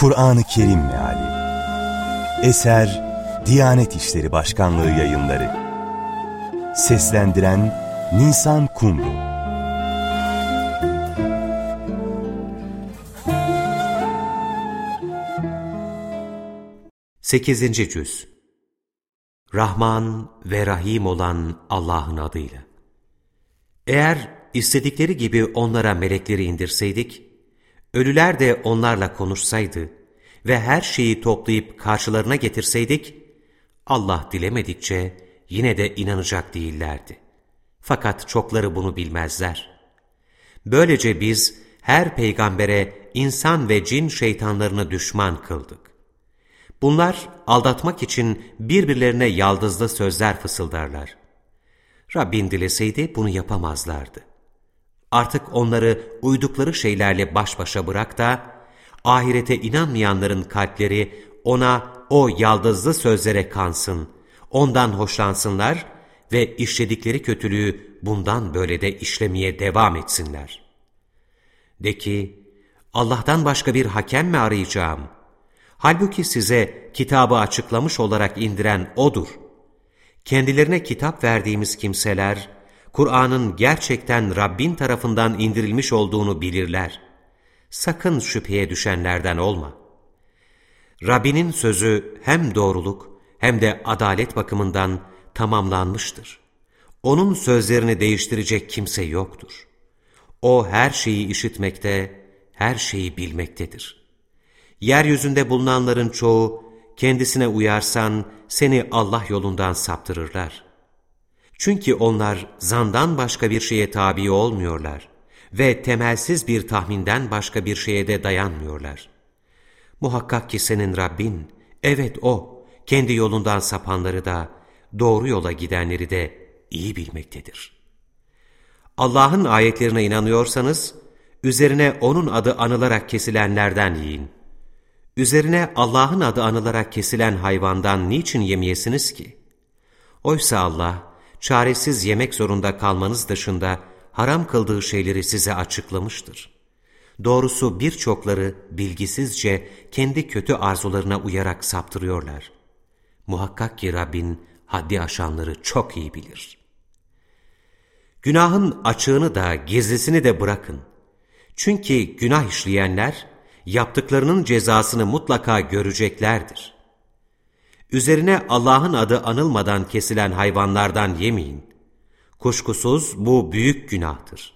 Kur'an-ı Kerim Meali Eser Diyanet İşleri Başkanlığı Yayınları Seslendiren Nisan Kumru 8. Cüz Rahman ve Rahim olan Allah'ın adıyla. Eğer istedikleri gibi onlara melekleri indirseydik, ölüler de onlarla konuşsaydı ve her şeyi toplayıp karşılarına getirseydik, Allah dilemedikçe yine de inanacak değillerdi. Fakat çokları bunu bilmezler. Böylece biz her peygambere insan ve cin şeytanlarını düşman kıldık. Bunlar aldatmak için birbirlerine yaldızlı sözler fısıldarlar. Rabbin dileseydi bunu yapamazlardı. Artık onları uydukları şeylerle baş başa bırak da, ahirete inanmayanların kalpleri ona o yaldızlı sözlere kansın, ondan hoşlansınlar ve işledikleri kötülüğü bundan böyle de işlemeye devam etsinler. De ki, Allah'tan başka bir hakem mi arayacağım? Halbuki size kitabı açıklamış olarak indiren O'dur. Kendilerine kitap verdiğimiz kimseler, Kur'an'ın gerçekten Rabbin tarafından indirilmiş olduğunu bilirler. Sakın şüpheye düşenlerden olma. Rabbinin sözü hem doğruluk hem de adalet bakımından tamamlanmıştır. Onun sözlerini değiştirecek kimse yoktur. O her şeyi işitmekte, her şeyi bilmektedir. Yeryüzünde bulunanların çoğu, kendisine uyarsan seni Allah yolundan saptırırlar. Çünkü onlar zandan başka bir şeye tabi olmuyorlar ve temelsiz bir tahminden başka bir şeye de dayanmıyorlar. Muhakkak ki senin Rabbin, evet O, kendi yolundan sapanları da, doğru yola gidenleri de iyi bilmektedir. Allah'ın ayetlerine inanıyorsanız, üzerine O'nun adı anılarak kesilenlerden yiyin. Üzerine Allah'ın adı anılarak kesilen hayvandan niçin yemeyesiniz ki? Oysa Allah, çaresiz yemek zorunda kalmanız dışında haram kıldığı şeyleri size açıklamıştır. Doğrusu birçokları bilgisizce kendi kötü arzularına uyarak saptırıyorlar. Muhakkak ki Rabbin haddi aşanları çok iyi bilir. Günahın açığını da gizlisini de bırakın. Çünkü günah işleyenler yaptıklarının cezasını mutlaka göreceklerdir. Üzerine Allah'ın adı anılmadan kesilen hayvanlardan yemeyin. Kuşkusuz bu büyük günahtır.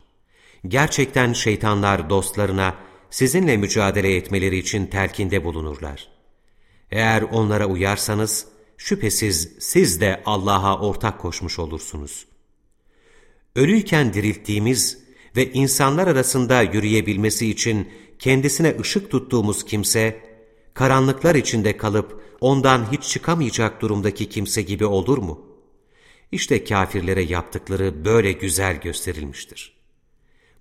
Gerçekten şeytanlar dostlarına sizinle mücadele etmeleri için telkinde bulunurlar. Eğer onlara uyarsanız, şüphesiz siz de Allah'a ortak koşmuş olursunuz. Ölüyken dirilttiğimiz ve insanlar arasında yürüyebilmesi için kendisine ışık tuttuğumuz kimse, karanlıklar içinde kalıp ondan hiç çıkamayacak durumdaki kimse gibi olur mu? İşte kafirlere yaptıkları böyle güzel gösterilmiştir.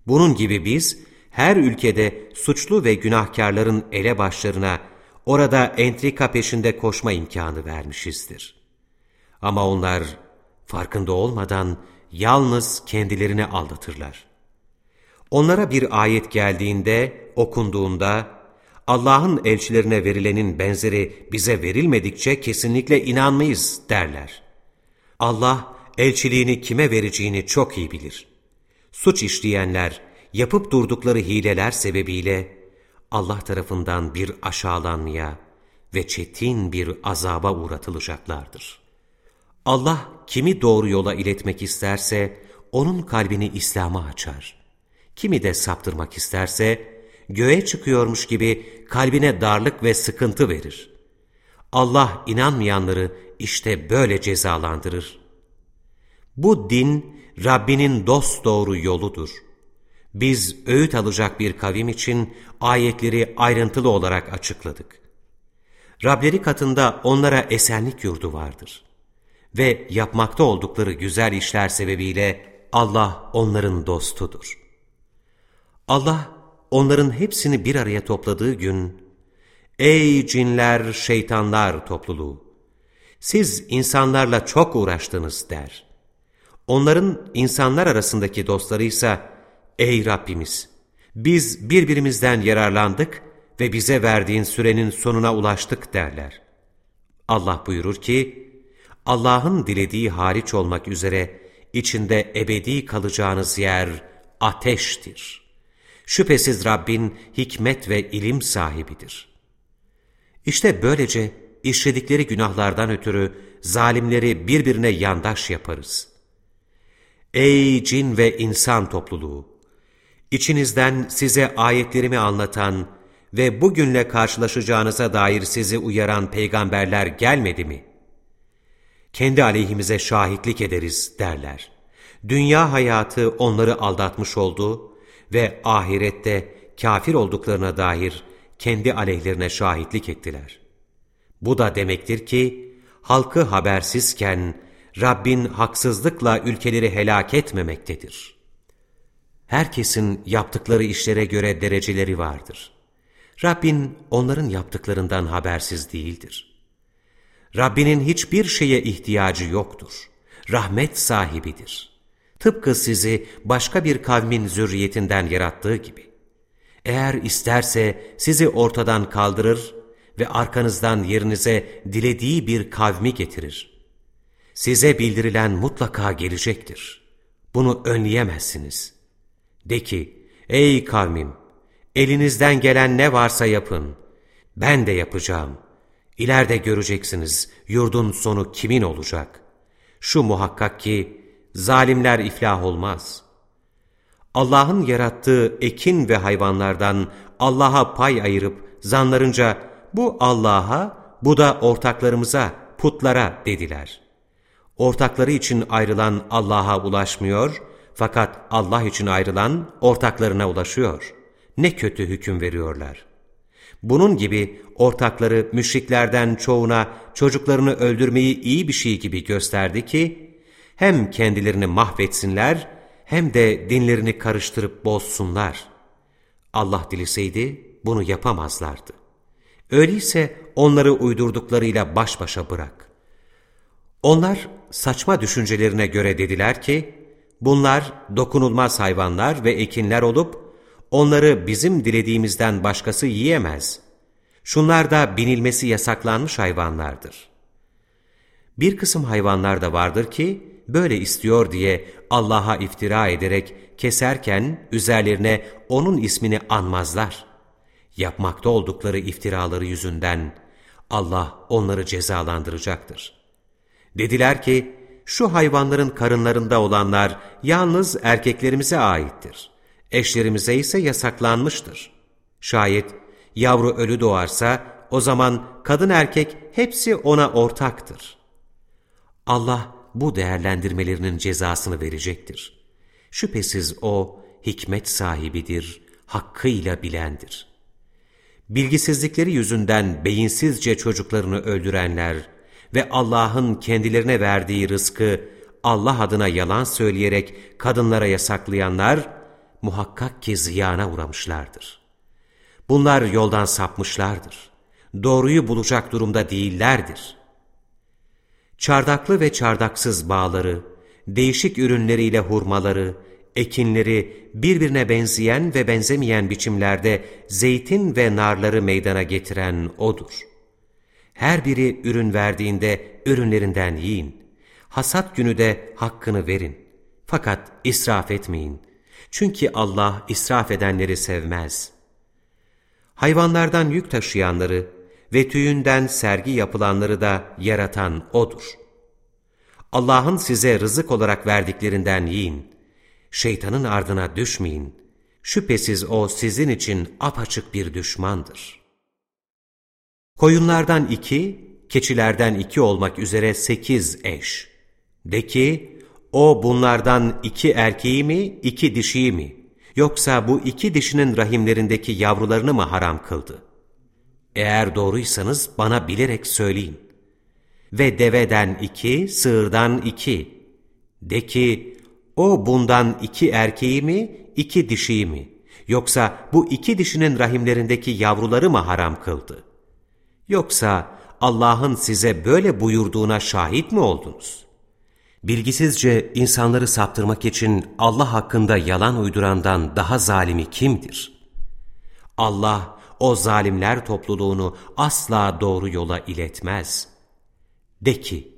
Bunun gibi biz, her ülkede suçlu ve günahkarların elebaşlarına orada entrika peşinde koşma imkanı vermişizdir. Ama onlar farkında olmadan yalnız kendilerini aldatırlar. Onlara bir ayet geldiğinde, okunduğunda, Allah'ın elçilerine verilenin benzeri bize verilmedikçe kesinlikle inanmayız derler. Allah elçiliğini kime vereceğini çok iyi bilir. Suç işleyenler, yapıp durdukları hileler sebebiyle Allah tarafından bir aşağılanmaya ve çetin bir azaba uğratılacaklardır. Allah kimi doğru yola iletmek isterse, onun kalbini İslam'a açar. Kimi de saptırmak isterse, göğe çıkıyormuş gibi kalbine darlık ve sıkıntı verir. Allah inanmayanları işte böyle cezalandırır. Bu din Rabbinin dost doğru yoludur. Biz öğüt alacak bir kavim için ayetleri ayrıntılı olarak açıkladık. Rableri katında onlara esenlik yurdu vardır. Ve yapmakta oldukları güzel işler sebebiyle Allah onların dostudur. Allah onların hepsini bir araya topladığı gün, Ey cinler, şeytanlar topluluğu! Siz insanlarla çok uğraştınız der. Onların insanlar arasındaki dostları ise, Ey Rabbimiz! Biz birbirimizden yararlandık ve bize verdiğin sürenin sonuna ulaştık derler. Allah buyurur ki, Allah'ın dilediği hariç olmak üzere içinde ebedi kalacağınız yer ateştir. Şüphesiz Rabbin hikmet ve ilim sahibidir. İşte böylece işledikleri günahlardan ötürü zalimleri birbirine yandaş yaparız. Ey cin ve insan topluluğu! İçinizden size ayetlerimi anlatan ve bugünle karşılaşacağınıza dair sizi uyaran peygamberler gelmedi mi? Kendi aleyhimize şahitlik ederiz derler. Dünya hayatı onları aldatmış oldu ve ahirette kafir olduklarına dair kendi aleyhlerine şahitlik ettiler. Bu da demektir ki, halkı habersizken Rabbin haksızlıkla ülkeleri helak etmemektedir. Herkesin yaptıkları işlere göre dereceleri vardır. Rabbin onların yaptıklarından habersiz değildir. Rabbinin hiçbir şeye ihtiyacı yoktur. Rahmet sahibidir. Tıpkı sizi başka bir kavmin zürriyetinden yarattığı gibi. Eğer isterse sizi ortadan kaldırır ve arkanızdan yerinize dilediği bir kavmi getirir. Size bildirilen mutlaka gelecektir. Bunu önleyemezsiniz. De ki, ey kavmim, elinizden gelen ne varsa yapın. Ben de yapacağım. İleride göreceksiniz yurdun sonu kimin olacak. Şu muhakkak ki zalimler iflah olmaz. Allah'ın yarattığı ekin ve hayvanlardan Allah'a pay ayırıp zanlarınca bu Allah'a, bu da ortaklarımıza, putlara dediler. Ortakları için ayrılan Allah'a ulaşmıyor, fakat Allah için ayrılan ortaklarına ulaşıyor. Ne kötü hüküm veriyorlar. Bunun gibi ortakları müşriklerden çoğuna çocuklarını öldürmeyi iyi bir şey gibi gösterdi ki, hem kendilerini mahvetsinler, hem de dinlerini karıştırıp bozsunlar. Allah dileseydi bunu yapamazlardı. Öyleyse onları uydurduklarıyla baş başa bırak. Onlar saçma düşüncelerine göre dediler ki, bunlar dokunulmaz hayvanlar ve ekinler olup, onları bizim dilediğimizden başkası yiyemez. Şunlar da binilmesi yasaklanmış hayvanlardır. Bir kısım hayvanlar da vardır ki, böyle istiyor diye Allah'a iftira ederek keserken üzerlerine O'nun ismini anmazlar. Yapmakta oldukları iftiraları yüzünden Allah onları cezalandıracaktır. Dediler ki, şu hayvanların karınlarında olanlar yalnız erkeklerimize aittir. Eşlerimize ise yasaklanmıştır. Şayet yavru ölü doğarsa o zaman kadın erkek hepsi ona ortaktır. Allah bu değerlendirmelerinin cezasını verecektir. Şüphesiz O hikmet sahibidir, hakkıyla bilendir. Bilgisizlikleri yüzünden beyinsizce çocuklarını öldürenler ve Allah'ın kendilerine verdiği rızkı Allah adına yalan söyleyerek kadınlara yasaklayanlar muhakkak ki ziyana uğramışlardır. Bunlar yoldan sapmışlardır. Doğruyu bulacak durumda değillerdir. Çardaklı ve çardaksız bağları, değişik ürünleriyle hurmaları, ekinleri birbirine benzeyen ve benzemeyen biçimlerde zeytin ve narları meydana getiren O'dur. Her biri ürün verdiğinde ürünlerinden yiyin. Hasat günü de hakkını verin. Fakat israf etmeyin. Çünkü Allah israf edenleri sevmez. Hayvanlardan yük taşıyanları ve tüyünden sergi yapılanları da yaratan O'dur. Allah'ın size rızık olarak verdiklerinden yiyin. Şeytanın ardına düşmeyin. Şüphesiz o sizin için apaçık bir düşmandır. Koyunlardan iki, keçilerden iki olmak üzere sekiz eş. De ki, o bunlardan iki erkeği mi, iki dişiyi mi? Yoksa bu iki dişinin rahimlerindeki yavrularını mı haram kıldı? Eğer doğruysanız bana bilerek söyleyin. Ve deveden iki, sığırdan iki. De ki, o bundan iki erkeği mi, iki dişiyi mi? Yoksa bu iki dişinin rahimlerindeki yavruları mı haram kıldı? Yoksa Allah'ın size böyle buyurduğuna şahit mi oldunuz? Bilgisizce insanları saptırmak için Allah hakkında yalan uydurandan daha zalimi kimdir? Allah o zalimler topluluğunu asla doğru yola iletmez. De ki,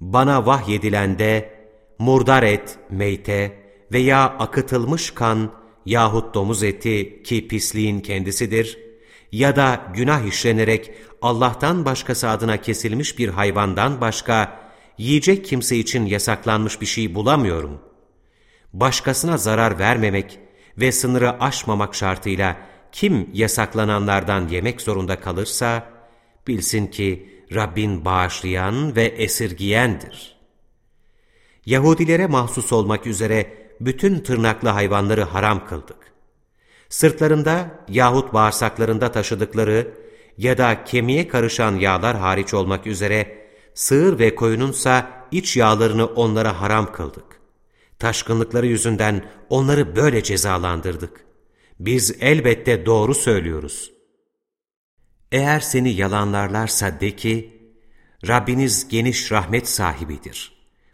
bana vahyedilende murdar et, meyte veya akıtılmış kan yahut domuz eti ki pisliğin kendisidir ya da günah işlenerek Allah'tan başkası adına kesilmiş bir hayvandan başka yiyecek kimse için yasaklanmış bir şey bulamıyorum. Başkasına zarar vermemek ve sınırı aşmamak şartıyla kim yasaklananlardan yemek zorunda kalırsa, bilsin ki Rabbin bağışlayan ve esirgiyendir. Yahudilere mahsus olmak üzere bütün tırnaklı hayvanları haram kıldık. Sırtlarında yahut bağırsaklarında taşıdıkları ya da kemiğe karışan yağlar hariç olmak üzere sığır ve koyununsa iç yağlarını onlara haram kıldık. Taşkınlıkları yüzünden onları böyle cezalandırdık. Biz elbette doğru söylüyoruz. Eğer seni yalanlarlarsa de ki, Rabbiniz geniş rahmet sahibidir.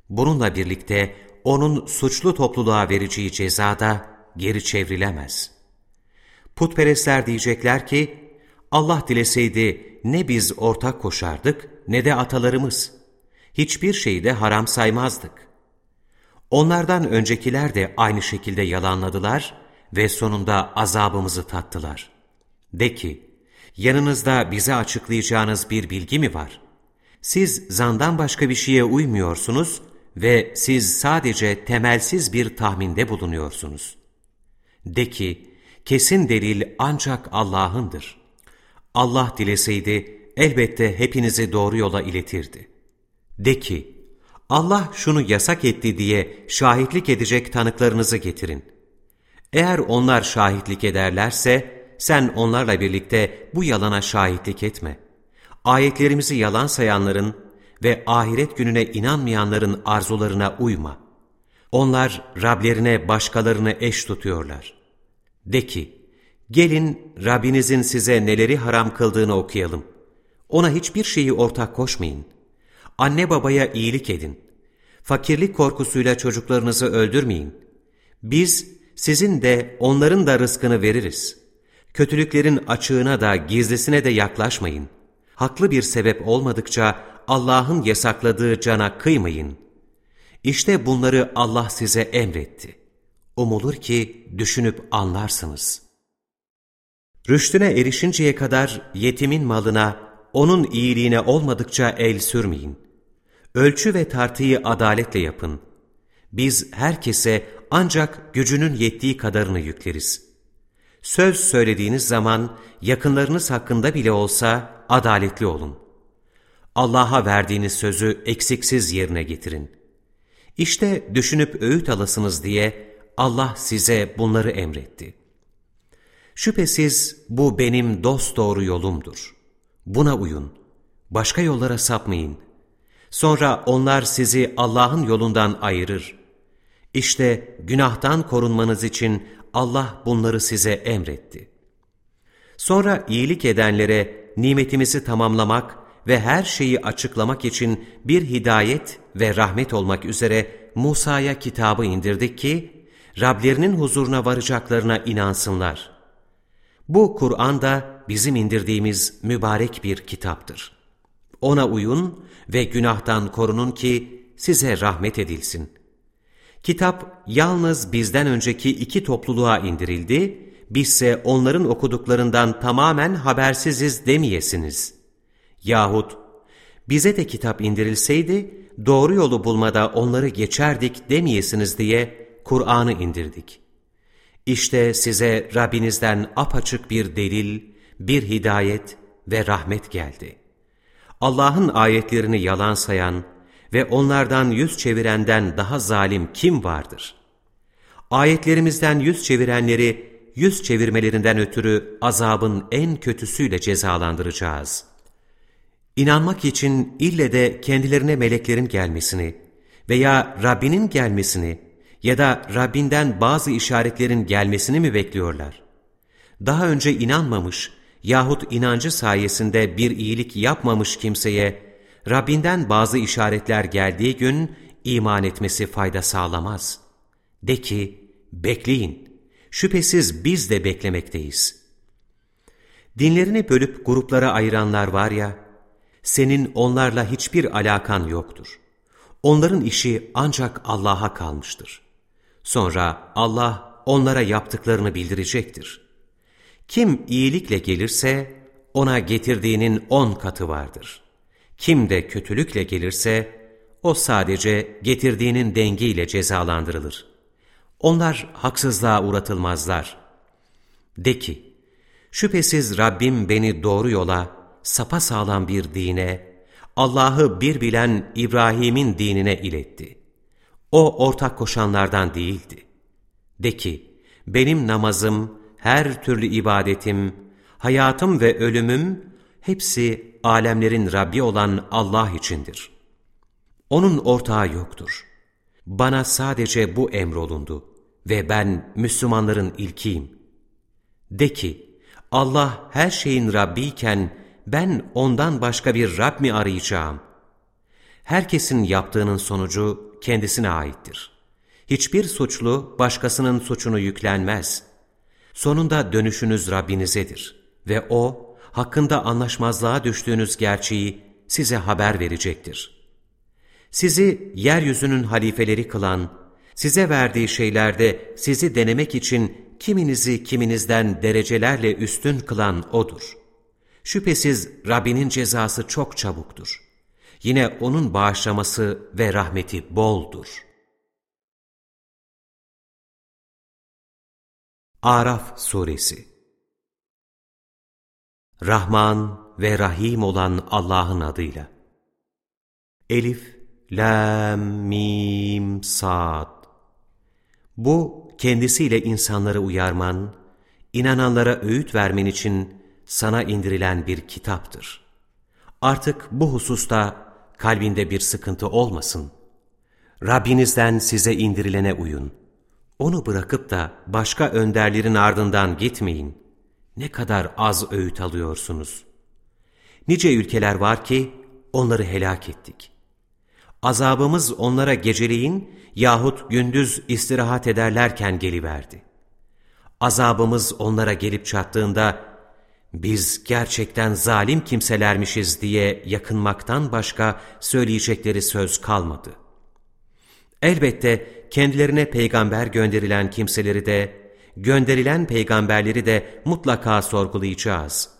Bununla birlikte onun suçlu topluluğa vereceği ceza da geri çevrilemez. Putperestler diyecekler ki, Allah dileseydi ne biz ortak koşardık ne de atalarımız. Hiçbir şeyi de haram saymazdık. Onlardan öncekiler de aynı şekilde yalanladılar ve sonunda azabımızı tattılar. De ki, yanınızda bize açıklayacağınız bir bilgi mi var? Siz zandan başka bir şeye uymuyorsunuz ve siz sadece temelsiz bir tahminde bulunuyorsunuz. De ki, kesin delil ancak Allah'ındır. Allah dileseydi elbette hepinizi doğru yola iletirdi. De ki, Allah şunu yasak etti diye şahitlik edecek tanıklarınızı getirin. Eğer onlar şahitlik ederlerse, sen onlarla birlikte bu yalana şahitlik etme. Ayetlerimizi yalan sayanların ve ahiret gününe inanmayanların arzularına uyma. Onlar Rablerine başkalarını eş tutuyorlar. De ki, gelin Rabbinizin size neleri haram kıldığını okuyalım. Ona hiçbir şeyi ortak koşmayın. Anne babaya iyilik edin. Fakirlik korkusuyla çocuklarınızı öldürmeyin. Biz sizin de onların da rızkını veririz. Kötülüklerin açığına da gizlisine de yaklaşmayın. Haklı bir sebep olmadıkça Allah'ın yasakladığı cana kıymayın. İşte bunları Allah size emretti. Umulur ki düşünüp anlarsınız. Rüştüne erişinceye kadar yetimin malına, onun iyiliğine olmadıkça el sürmeyin. Ölçü ve tartıyı adaletle yapın. Biz herkese ancak gücünün yettiği kadarını yükleriz. Söz söylediğiniz zaman yakınlarınız hakkında bile olsa adaletli olun. Allah'a verdiğiniz sözü eksiksiz yerine getirin. İşte düşünüp öğüt alasınız diye Allah size bunları emretti. Şüphesiz bu benim dost doğru yolumdur. Buna uyun. Başka yollara sapmayın. Sonra onlar sizi Allah'ın yolundan ayırır. İşte günahtan korunmanız için Allah bunları size emretti. Sonra iyilik edenlere nimetimizi tamamlamak ve her şeyi açıklamak için bir hidayet ve rahmet olmak üzere Musa'ya kitabı indirdik ki, Rablerinin huzuruna varacaklarına inansınlar. Bu Kur'an da bizim indirdiğimiz mübarek bir kitaptır. Ona uyun ve günahtan korunun ki size rahmet edilsin. Kitap yalnız bizden önceki iki topluluğa indirildi, bizse onların okuduklarından tamamen habersiziz demeyesiniz. Yahut bize de kitap indirilseydi doğru yolu bulmada onları geçerdik demeyesiniz diye Kur'an'ı indirdik. İşte size Rabbinizden apaçık bir delil, bir hidayet ve rahmet geldi. Allah'ın ayetlerini yalan sayan ve onlardan yüz çevirenden daha zalim kim vardır? Ayetlerimizden yüz çevirenleri yüz çevirmelerinden ötürü azabın en kötüsüyle cezalandıracağız. İnanmak için ille de kendilerine meleklerin gelmesini veya Rabbinin gelmesini ya da Rabbinden bazı işaretlerin gelmesini mi bekliyorlar? Daha önce inanmamış yahut inancı sayesinde bir iyilik yapmamış kimseye Rabbinden bazı işaretler geldiği gün iman etmesi fayda sağlamaz. De ki, bekleyin, şüphesiz biz de beklemekteyiz. Dinlerini bölüp gruplara ayıranlar var ya, senin onlarla hiçbir alakan yoktur. Onların işi ancak Allah'a kalmıştır. Sonra Allah onlara yaptıklarını bildirecektir. Kim iyilikle gelirse ona getirdiğinin on katı vardır. Kim de kötülükle gelirse o sadece getirdiğinin dengiyle cezalandırılır. Onlar haksızlığa uğratılmazlar. De ki, şüphesiz Rabbim beni doğru yola, sapa sağlam bir dine, Allah'ı bir bilen İbrahim'in dinine iletti. O ortak koşanlardan değildi. De ki, benim namazım, her türlü ibadetim, hayatım ve ölümüm hepsi alemlerin Rabbi olan Allah içindir. Onun ortağı yoktur. Bana sadece bu emrolundu ve ben Müslümanların ilkiyim. De ki, Allah her şeyin Rabbi iken ben ondan başka bir Rab mi arayacağım? Herkesin yaptığının sonucu kendisine aittir. Hiçbir suçlu başkasının suçunu yüklenmez. Sonunda dönüşünüz Rabbinizedir ve O, hakkında anlaşmazlığa düştüğünüz gerçeği size haber verecektir. Sizi yeryüzünün halifeleri kılan, size verdiği şeylerde sizi denemek için kiminizi kiminizden derecelerle üstün kılan O'dur. Şüphesiz Rabbinin cezası çok çabuktur. Yine O'nun bağışlaması ve rahmeti boldur. Araf Suresi Rahman ve Rahim olan Allah'ın adıyla. Elif, Lam, Mim, Sad. Bu, kendisiyle insanları uyarman, inananlara öğüt vermen için sana indirilen bir kitaptır. Artık bu hususta kalbinde bir sıkıntı olmasın. Rabbinizden size indirilene uyun. Onu bırakıp da başka önderlerin ardından gitmeyin. Ne kadar az öğüt alıyorsunuz. Nice ülkeler var ki onları helak ettik. Azabımız onlara geceleyin yahut gündüz istirahat ederlerken geliverdi. Azabımız onlara gelip çattığında biz gerçekten zalim kimselermişiz diye yakınmaktan başka söyleyecekleri söz kalmadı. Elbette kendilerine peygamber gönderilen kimseleri de, gönderilen peygamberleri de mutlaka sorgulayacağız.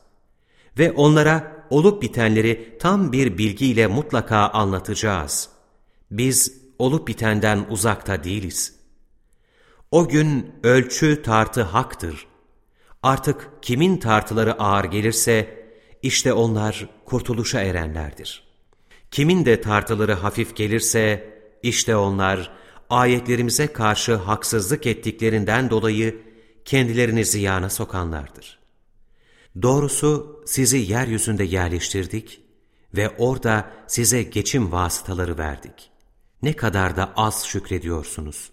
Ve onlara olup bitenleri tam bir bilgiyle mutlaka anlatacağız. Biz olup bitenden uzakta değiliz. O gün ölçü tartı haktır. Artık kimin tartıları ağır gelirse, işte onlar kurtuluşa erenlerdir. Kimin de tartıları hafif gelirse, işte onlar ayetlerimize karşı haksızlık ettiklerinden dolayı kendilerini ziyana sokanlardır. Doğrusu sizi yeryüzünde yerleştirdik ve orada size geçim vasıtaları verdik. Ne kadar da az şükrediyorsunuz.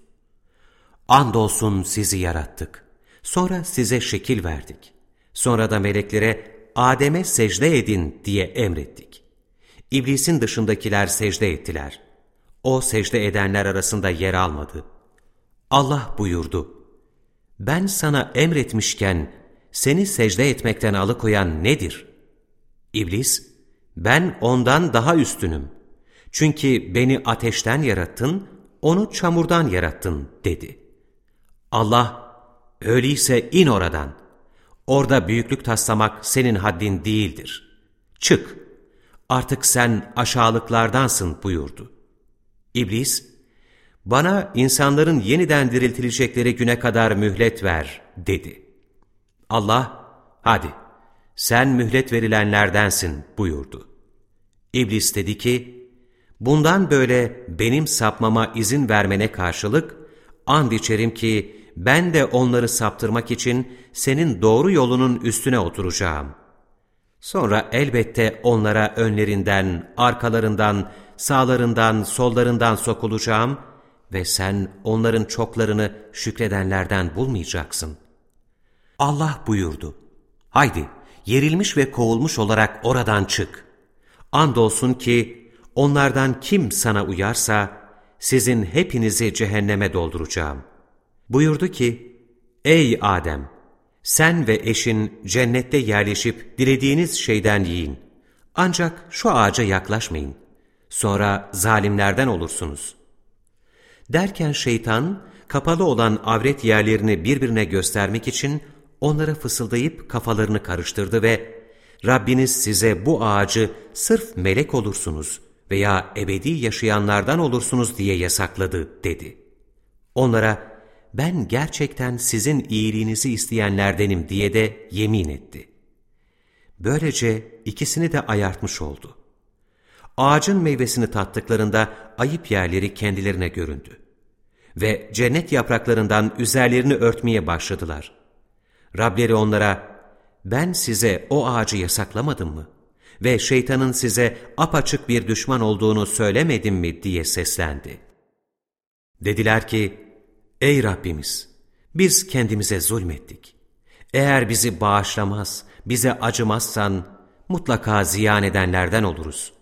Andolsun sizi yarattık. Sonra size şekil verdik. Sonra da meleklere Adem'e secde edin diye emrettik. İblisin dışındakiler secde ettiler. O secde edenler arasında yer almadı. Allah buyurdu. Ben sana emretmişken seni secde etmekten alıkoyan nedir? İblis, ben ondan daha üstünüm. Çünkü beni ateşten yarattın, onu çamurdan yarattın dedi. Allah, öyleyse in oradan. Orada büyüklük taslamak senin haddin değildir. Çık, artık sen aşağılıklardansın buyurdu. İblis, bana insanların yeniden diriltilecekleri güne kadar mühlet ver dedi. Allah, hadi sen mühlet verilenlerdensin buyurdu. İblis dedi ki, bundan böyle benim sapmama izin vermene karşılık, and içerim ki ben de onları saptırmak için senin doğru yolunun üstüne oturacağım. Sonra elbette onlara önlerinden, arkalarından, sağlarından, sollarından sokulacağım ve sen onların çoklarını şükredenlerden bulmayacaksın. Allah buyurdu, haydi yerilmiş ve kovulmuş olarak oradan çık. Andolsun ki onlardan kim sana uyarsa sizin hepinizi cehenneme dolduracağım. Buyurdu ki, ey Adem! Sen ve eşin cennette yerleşip dilediğiniz şeyden yiyin. Ancak şu ağaca yaklaşmayın. Sonra zalimlerden olursunuz. Derken şeytan, kapalı olan avret yerlerini birbirine göstermek için onlara fısıldayıp kafalarını karıştırdı ve Rabbiniz size bu ağacı sırf melek olursunuz veya ebedi yaşayanlardan olursunuz diye yasakladı dedi. Onlara ben gerçekten sizin iyiliğinizi isteyenlerdenim diye de yemin etti. Böylece ikisini de ayartmış oldu. Ağacın meyvesini tattıklarında ayıp yerleri kendilerine göründü. Ve cennet yapraklarından üzerlerini örtmeye başladılar. Rableri onlara, ben size o ağacı yasaklamadım mı? Ve şeytanın size apaçık bir düşman olduğunu söylemedim mi diye seslendi. Dediler ki, ey Rabbimiz, biz kendimize zulmettik. Eğer bizi bağışlamaz, bize acımazsan, mutlaka ziyan edenlerden oluruz.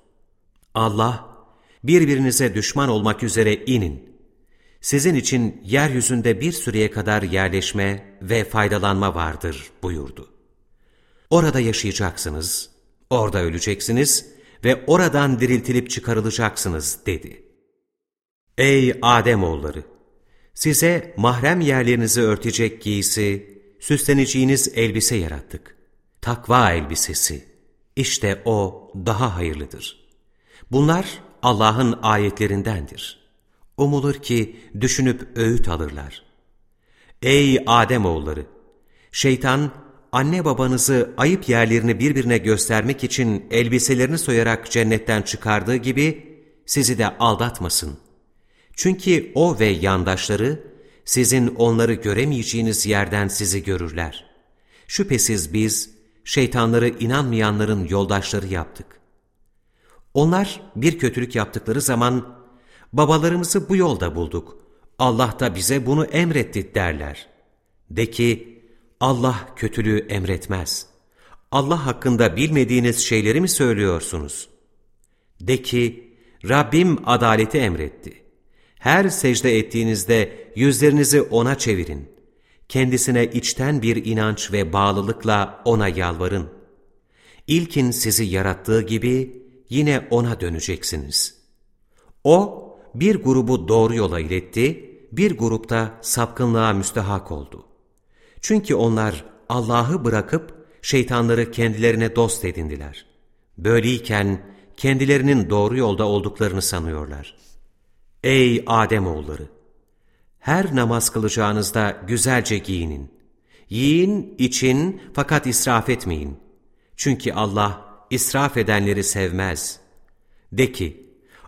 Allah, birbirinize düşman olmak üzere inin. Sizin için yeryüzünde bir süreye kadar yerleşme ve faydalanma vardır buyurdu. Orada yaşayacaksınız, orada öleceksiniz ve oradan diriltilip çıkarılacaksınız dedi. Ey Ademoğulları! Size mahrem yerlerinizi örtecek giysi, süsleneceğiniz elbise yarattık. Takva elbisesi. İşte o daha hayırlıdır. Bunlar Allah'ın ayetlerindendir. Umulur ki düşünüp öğüt alırlar. Ey Ademoğulları! Şeytan anne babanızı ayıp yerlerini birbirine göstermek için elbiselerini soyarak cennetten çıkardığı gibi sizi de aldatmasın. Çünkü o ve yandaşları sizin onları göremeyeceğiniz yerden sizi görürler. Şüphesiz biz şeytanları inanmayanların yoldaşları yaptık. Onlar bir kötülük yaptıkları zaman babalarımızı bu yolda bulduk. Allah da bize bunu emretti derler. De ki Allah kötülüğü emretmez. Allah hakkında bilmediğiniz şeyleri mi söylüyorsunuz? De ki, Rabbim adaleti emretti. Her secde ettiğinizde yüzlerinizi O'na çevirin. Kendisine içten bir inanç ve bağlılıkla O'na yalvarın. İlkin sizi yarattığı gibi yine O'na döneceksiniz. O, bir grubu doğru yola iletti, bir grupta sapkınlığa müstehak oldu. Çünkü onlar Allah'ı bırakıp şeytanları kendilerine dost edindiler. Böyleyken kendilerinin doğru yolda olduklarını sanıyorlar. Ey Ademoğulları! Her namaz kılacağınızda güzelce giyinin. Yiyin, için fakat israf etmeyin. Çünkü Allah israf edenleri sevmez. De ki,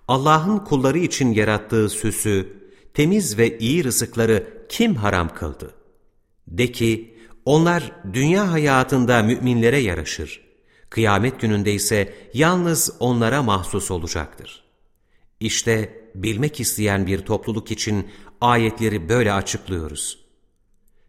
Allah'ın kulları için yarattığı süsü, temiz ve iyi rızıkları kim haram kıldı? De ki, onlar dünya hayatında müminlere yaraşır. Kıyamet gününde ise yalnız onlara mahsus olacaktır. İşte bilmek isteyen bir topluluk için ayetleri böyle açıklıyoruz.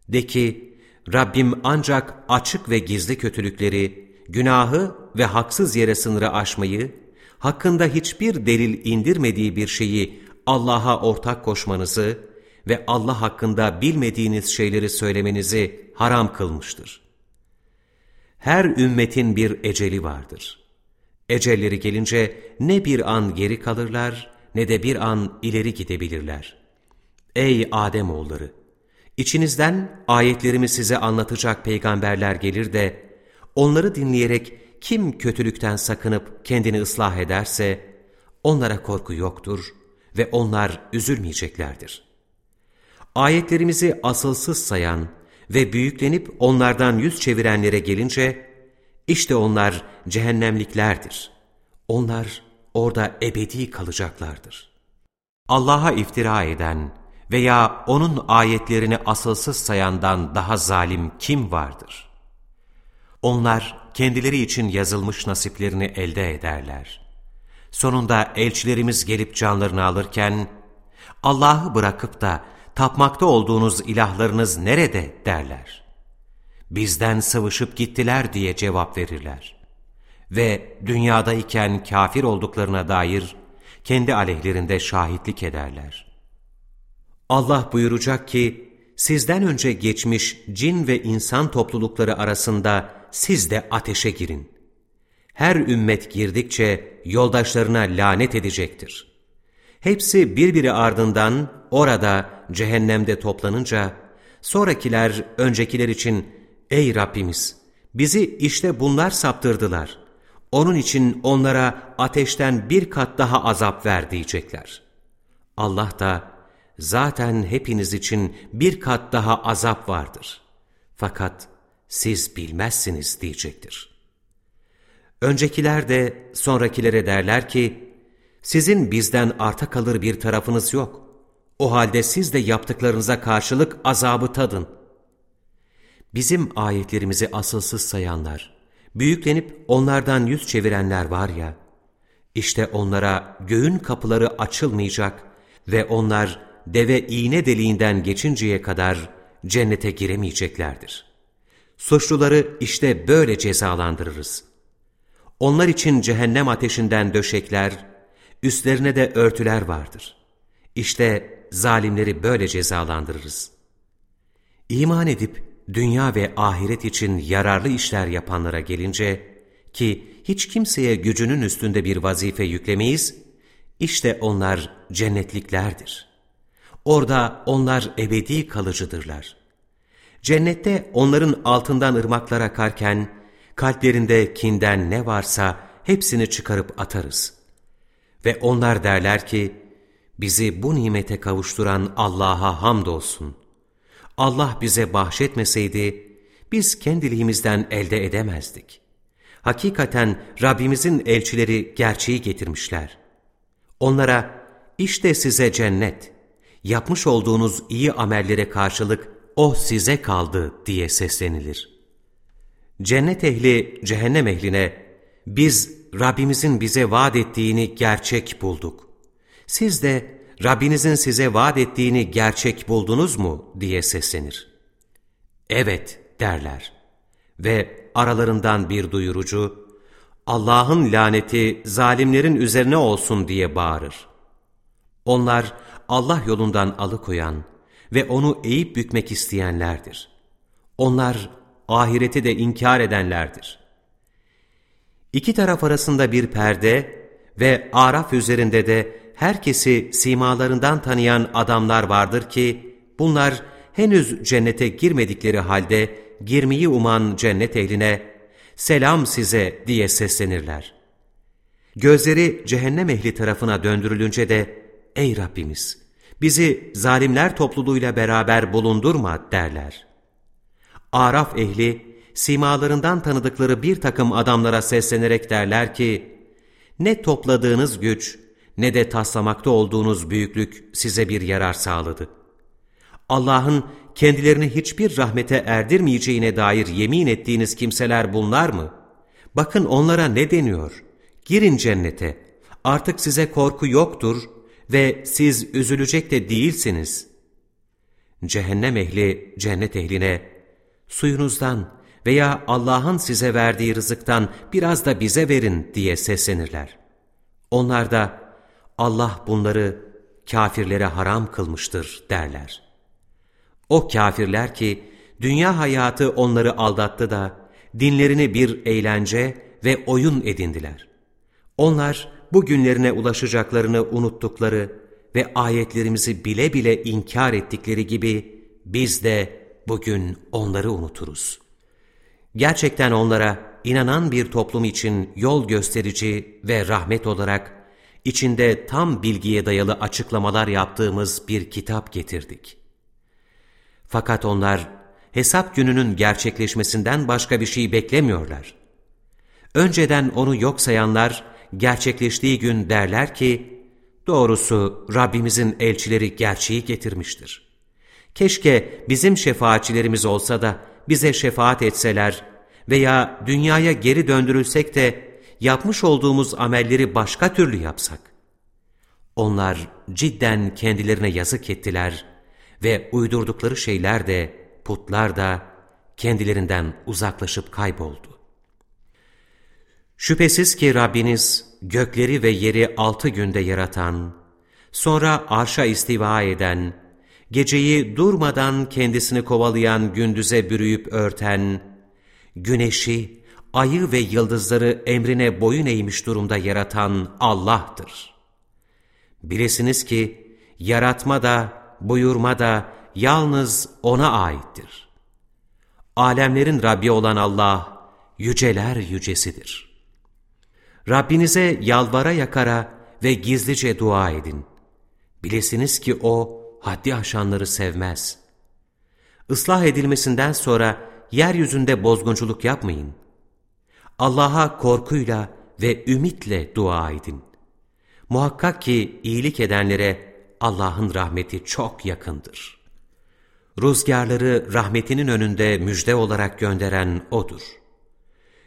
De ki, Rabbim ancak açık ve gizli kötülükleri, günahı ve haksız yere sınırı aşmayı, hakkında hiçbir delil indirmediği bir şeyi Allah'a ortak koşmanızı ve Allah hakkında bilmediğiniz şeyleri söylemenizi haram kılmıştır. Her ümmetin bir eceli vardır. Ecelleri gelince ne bir an geri kalırlar ne de bir an ileri gidebilirler. Ey Ademoğulları! İçinizden ayetlerimi size anlatacak peygamberler gelir de, onları dinleyerek kim kötülükten sakınıp kendini ıslah ederse, onlara korku yoktur ve onlar üzülmeyeceklerdir. Ayetlerimizi asılsız sayan ve büyüklenip onlardan yüz çevirenlere gelince, işte onlar cehennemliklerdir. Onlar orada ebedi kalacaklardır. Allah'a iftira eden veya O'nun ayetlerini asılsız sayandan daha zalim kim vardır? Onlar kendileri için yazılmış nasiplerini elde ederler. Sonunda elçilerimiz gelip canlarını alırken, Allah'ı bırakıp da tapmakta olduğunuz ilahlarınız nerede derler. Bizden sıvışıp gittiler diye cevap verirler. Ve dünyadayken kafir olduklarına dair kendi aleyhlerinde şahitlik ederler. Allah buyuracak ki, sizden önce geçmiş cin ve insan toplulukları arasında siz de ateşe girin. Her ümmet girdikçe yoldaşlarına lanet edecektir. Hepsi birbiri ardından orada cehennemde toplanınca, sonrakiler öncekiler için, ''Ey Rabbimiz, bizi işte bunlar saptırdılar. Onun için onlara ateşten bir kat daha azap ver.'' diyecekler. Allah da, zaten hepiniz için bir kat daha azap vardır. Fakat siz bilmezsiniz diyecektir. Öncekiler de sonrakilere derler ki, sizin bizden arta kalır bir tarafınız yok. O halde siz de yaptıklarınıza karşılık azabı tadın. Bizim ayetlerimizi asılsız sayanlar, büyüklenip onlardan yüz çevirenler var ya, işte onlara göğün kapıları açılmayacak ve onlar deve iğne deliğinden geçinceye kadar cennete giremeyeceklerdir. Suçluları işte böyle cezalandırırız. Onlar için cehennem ateşinden döşekler, üstlerine de örtüler vardır. İşte zalimleri böyle cezalandırırız. İman edip dünya ve ahiret için yararlı işler yapanlara gelince, ki hiç kimseye gücünün üstünde bir vazife yüklemeyiz, işte onlar cennetliklerdir. Orada onlar ebedi kalıcıdırlar. Cennette onların altından ırmaklar akarken, kalplerinde kinden ne varsa hepsini çıkarıp atarız. Ve onlar derler ki, bizi bu nimete kavuşturan Allah'a hamdolsun. Allah bize bahşetmeseydi, biz kendiliğimizden elde edemezdik. Hakikaten Rabbimizin elçileri gerçeği getirmişler. Onlara, işte size cennet, yapmış olduğunuz iyi amellere karşılık o size kaldı diye seslenilir. Cennet ehli cehennem ehline biz Rabbimizin bize vaat ettiğini gerçek bulduk. Siz de Rabbinizin size vaat ettiğini gerçek buldunuz mu diye seslenir. Evet derler ve aralarından bir duyurucu Allah'ın laneti zalimlerin üzerine olsun diye bağırır. Onlar Allah yolundan alıkoyan ve onu eğip bükmek isteyenlerdir. Onlar ahireti de inkar edenlerdir. İki taraf arasında bir perde ve araf üzerinde de herkesi simalarından tanıyan adamlar vardır ki, bunlar henüz cennete girmedikleri halde girmeyi uman cennet ehline, selam size diye seslenirler. Gözleri cehennem ehli tarafına döndürülünce de, ey Rabbimiz, bizi zalimler topluluğuyla beraber bulundurma derler. Araf ehli, simalarından tanıdıkları bir takım adamlara seslenerek derler ki, ne topladığınız güç, ne de taslamakta olduğunuz büyüklük size bir yarar sağladı. Allah'ın kendilerini hiçbir rahmete erdirmeyeceğine dair yemin ettiğiniz kimseler bunlar mı? Bakın onlara ne deniyor? Girin cennete. Artık size korku yoktur ve siz üzülecek de değilsiniz. Cehennem ehli cennet ehline, suyunuzdan veya Allah'ın size verdiği rızıktan biraz da bize verin diye seslenirler. Onlar da Allah bunları kafirlere haram kılmıştır derler. O kafirler ki dünya hayatı onları aldattı da dinlerini bir eğlence ve oyun edindiler. Onlar bu günlerine ulaşacaklarını unuttukları ve ayetlerimizi bile bile inkar ettikleri gibi biz de bugün onları unuturuz. Gerçekten onlara inanan bir toplum için yol gösterici ve rahmet olarak içinde tam bilgiye dayalı açıklamalar yaptığımız bir kitap getirdik. Fakat onlar hesap gününün gerçekleşmesinden başka bir şey beklemiyorlar. Önceden onu yok sayanlar gerçekleştiği gün derler ki, doğrusu Rabbimizin elçileri gerçeği getirmiştir. Keşke bizim şefaatçilerimiz olsa da bize şefaat etseler veya dünyaya geri döndürülsek de yapmış olduğumuz amelleri başka türlü yapsak. Onlar cidden kendilerine yazık ettiler ve uydurdukları şeyler de, putlar da kendilerinden uzaklaşıp kayboldu. Şüphesiz ki Rabbiniz gökleri ve yeri altı günde yaratan, sonra arşa istiva eden, geceyi durmadan kendisini kovalayan gündüze bürüyüp örten, güneşi, ayı ve yıldızları emrine boyun eğmiş durumda yaratan Allah'tır. Bilesiniz ki, yaratma da, buyurma da yalnız O'na aittir. Alemlerin Rabbi olan Allah, yüceler yücesidir. Rabbinize yalvara yakara ve gizlice dua edin. Bilesiniz ki O, haddi aşanları sevmez. Islah edilmesinden sonra yeryüzünde bozgunculuk yapmayın. Allah'a korkuyla ve ümitle dua edin. Muhakkak ki iyilik edenlere Allah'ın rahmeti çok yakındır. Rüzgarları rahmetinin önünde müjde olarak gönderen O'dur.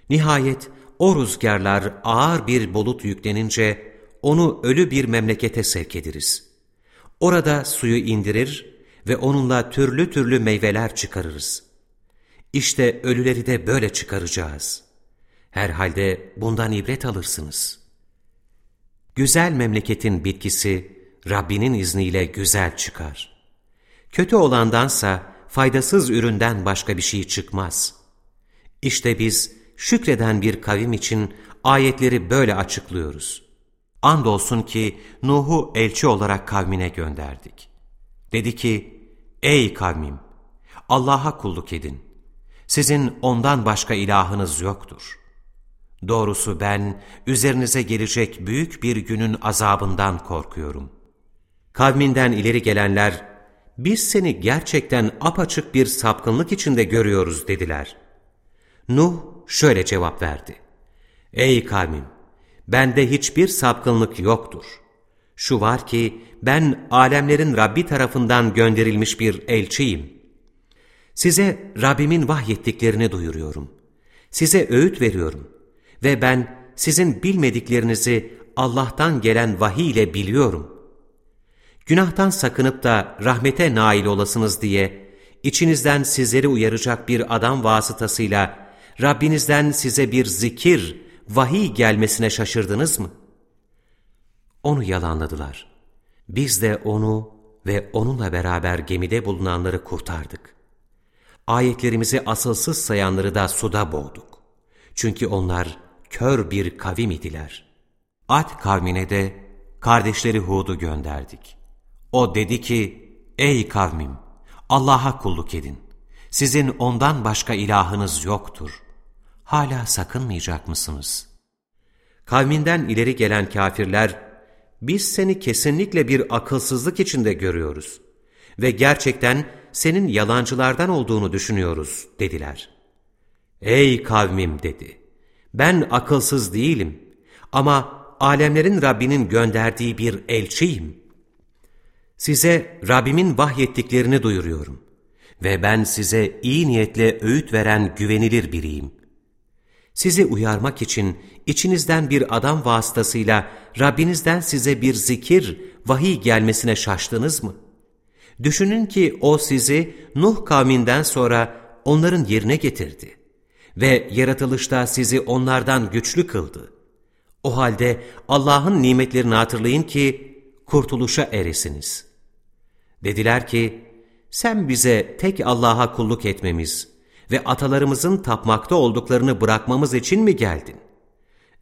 Nihayet o rüzgarlar ağır bir bulut yüklenince onu ölü bir memlekete sevk ederiz. Orada suyu indirir ve onunla türlü türlü meyveler çıkarırız. İşte ölüleri de böyle çıkaracağız. Herhalde bundan ibret alırsınız. Güzel memleketin bitkisi Rabbinin izniyle güzel çıkar. Kötü olandansa faydasız üründen başka bir şey çıkmaz. İşte biz şükreden bir kavim için ayetleri böyle açıklıyoruz. Andolsun ki Nuh'u elçi olarak kavmine gönderdik. Dedi ki, ey kavmim, Allah'a kulluk edin. Sizin ondan başka ilahınız yoktur. Doğrusu ben üzerinize gelecek büyük bir günün azabından korkuyorum. Kavminden ileri gelenler, biz seni gerçekten apaçık bir sapkınlık içinde görüyoruz dediler. Nuh şöyle cevap verdi. Ey kavmim! Bende hiçbir sapkınlık yoktur. Şu var ki ben alemlerin Rabbi tarafından gönderilmiş bir elçiyim. Size Rabbimin vahyettiklerini duyuruyorum. Size öğüt veriyorum. Ve ben sizin bilmediklerinizi Allah'tan gelen vahiy ile biliyorum. Günahtan sakınıp da rahmete nail olasınız diye içinizden sizleri uyaracak bir adam vasıtasıyla Rabbinizden size bir zikir, vahiy gelmesine şaşırdınız mı? Onu yalanladılar. Biz de onu ve onunla beraber gemide bulunanları kurtardık. Ayetlerimizi asılsız sayanları da suda boğduk. Çünkü onlar kör bir kavim idiler. Ad kavmine de kardeşleri Hud'u gönderdik. O dedi ki, ey kavmim, Allah'a kulluk edin. Sizin ondan başka ilahınız yoktur. Hala sakınmayacak mısınız? Kavminden ileri gelen kafirler, biz seni kesinlikle bir akılsızlık içinde görüyoruz ve gerçekten senin yalancılardan olduğunu düşünüyoruz dediler. Ey kavmim dedi, ben akılsız değilim ama alemlerin Rabbinin gönderdiği bir elçiyim. Size Rabbimin vahyettiklerini duyuruyorum ve ben size iyi niyetle öğüt veren güvenilir biriyim. Sizi uyarmak için içinizden bir adam vasıtasıyla Rabbinizden size bir zikir, vahiy gelmesine şaştınız mı? Düşünün ki o sizi Nuh kavminden sonra onların yerine getirdi ve yaratılışta sizi onlardan güçlü kıldı. O halde Allah'ın nimetlerini hatırlayın ki kurtuluşa eresiniz. Dediler ki, sen bize tek Allah'a kulluk etmemiz ve atalarımızın tapmakta olduklarını bırakmamız için mi geldin?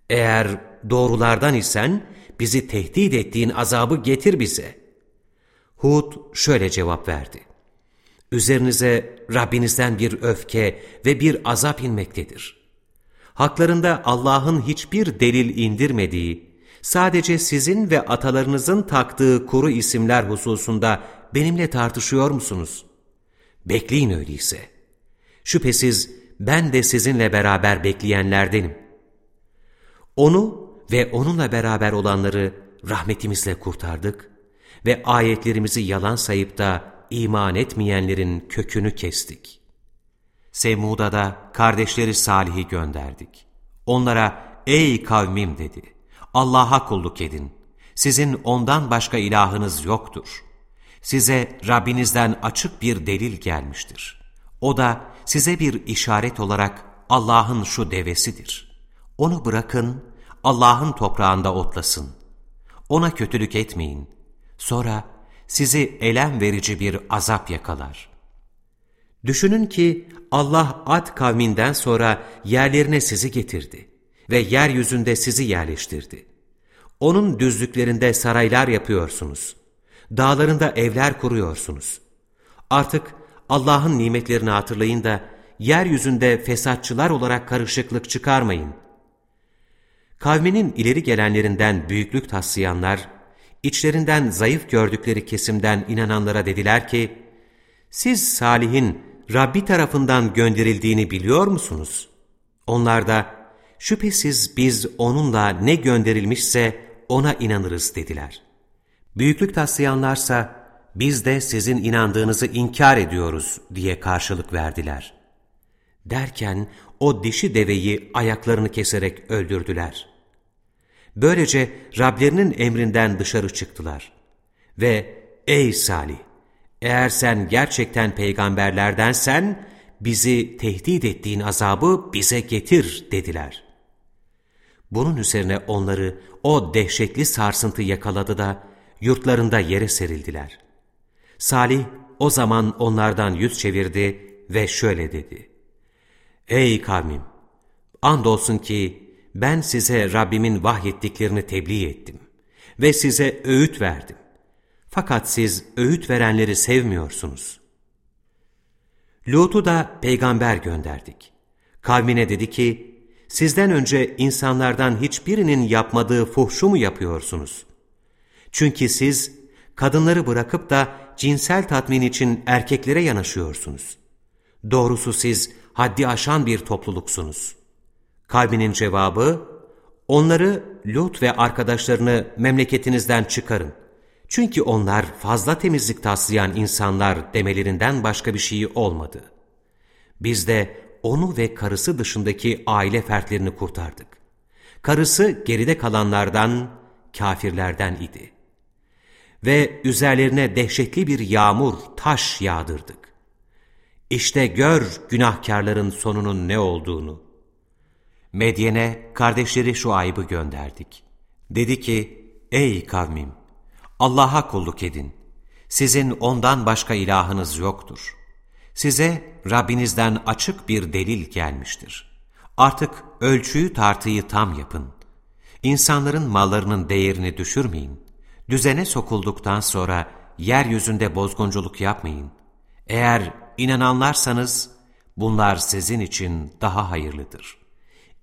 Eğer doğrulardan isen bizi tehdit ettiğin azabı getir bize. Hud şöyle cevap verdi. Üzerinize Rabbinizden bir öfke ve bir azap inmektedir. Haklarında Allah'ın hiçbir delil indirmediği, sadece sizin ve atalarınızın taktığı kuru isimler hususunda benimle tartışıyor musunuz? Bekleyin öyleyse. Şüphesiz ben de sizinle beraber bekleyenlerdenim. Onu ve onunla beraber olanları rahmetimizle kurtardık ve ayetlerimizi yalan sayıp da iman etmeyenlerin kökünü kestik. Semud'a da kardeşleri Salih'i gönderdik. Onlara ey kavmim dedi, Allah'a kulluk edin. Sizin ondan başka ilahınız yoktur. Size Rabbinizden açık bir delil gelmiştir. O da size bir işaret olarak Allah'ın şu devesidir. Onu bırakın, Allah'ın toprağında otlasın. Ona kötülük etmeyin. Sonra sizi elem verici bir azap yakalar. Düşünün ki Allah Ad kavminden sonra yerlerine sizi getirdi ve yeryüzünde sizi yerleştirdi. Onun düzlüklerinde saraylar yapıyorsunuz. Dağlarında evler kuruyorsunuz. Artık Allah'ın nimetlerini hatırlayın da yeryüzünde fesatçılar olarak karışıklık çıkarmayın. Kavminin ileri gelenlerinden büyüklük taslayanlar, içlerinden zayıf gördükleri kesimden inananlara dediler ki, siz Salih'in Rabbi tarafından gönderildiğini biliyor musunuz? Onlar da, şüphesiz biz onunla ne gönderilmişse ona inanırız dediler. Büyüklük taslayanlarsa, biz de sizin inandığınızı inkar ediyoruz diye karşılık verdiler. Derken o dişi deveyi ayaklarını keserek öldürdüler. Böylece Rablerinin emrinden dışarı çıktılar. Ve ey Salih! Eğer sen gerçekten peygamberlerdensen, bizi tehdit ettiğin azabı bize getir dediler. Bunun üzerine onları o dehşetli sarsıntı yakaladı da yurtlarında yere serildiler. Salih o zaman onlardan yüz çevirdi ve şöyle dedi. Ey kavmim! Andolsun ki ben size Rabbimin vahyettiklerini tebliğ ettim ve size öğüt verdim. Fakat siz öğüt verenleri sevmiyorsunuz. Lut'u da peygamber gönderdik. Kavmine dedi ki, sizden önce insanlardan hiçbirinin yapmadığı fuhşu mu yapıyorsunuz? Çünkü siz kadınları bırakıp da cinsel tatmin için erkeklere yanaşıyorsunuz. Doğrusu siz haddi aşan bir topluluksunuz. Kavminin cevabı, onları Lut ve arkadaşlarını memleketinizden çıkarın. Çünkü onlar fazla temizlik taslayan insanlar demelerinden başka bir şey olmadı. Biz de onu ve karısı dışındaki aile fertlerini kurtardık. Karısı geride kalanlardan, kafirlerden idi. Ve üzerlerine dehşetli bir yağmur, taş yağdırdık. İşte gör günahkarların sonunun ne olduğunu. Medyen'e kardeşleri şu ayıbı gönderdik. Dedi ki, ey kavmim, Allah'a kulluk edin. Sizin ondan başka ilahınız yoktur. Size Rabbinizden açık bir delil gelmiştir. Artık ölçüyü tartıyı tam yapın. İnsanların mallarının değerini düşürmeyin. Düzene sokulduktan sonra yeryüzünde bozgunculuk yapmayın. Eğer inananlarsanız bunlar sizin için daha hayırlıdır.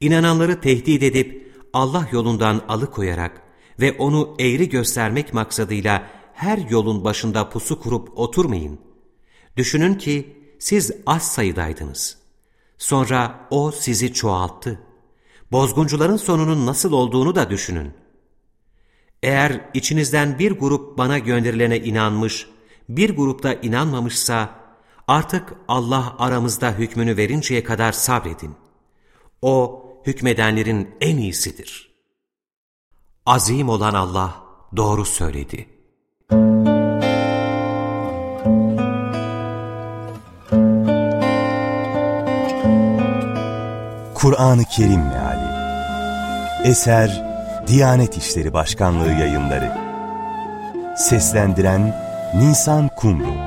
İnananları tehdit edip Allah yolundan alıkoyarak ve onu eğri göstermek maksadıyla her yolun başında pusu kurup oturmayın. Düşünün ki siz az sayıdaydınız. Sonra o sizi çoğalttı. Bozguncuların sonunun nasıl olduğunu da düşünün. Eğer içinizden bir grup bana gönderilene inanmış, bir grupta inanmamışsa, artık Allah aramızda hükmünü verinceye kadar sabredin. O, hükmedenlerin en iyisidir. Azim olan Allah doğru söyledi. Kur'an-ı Kerim Meali Eser Diyanet İşleri Başkanlığı Yayınları. Seslendiren Nisan Kumru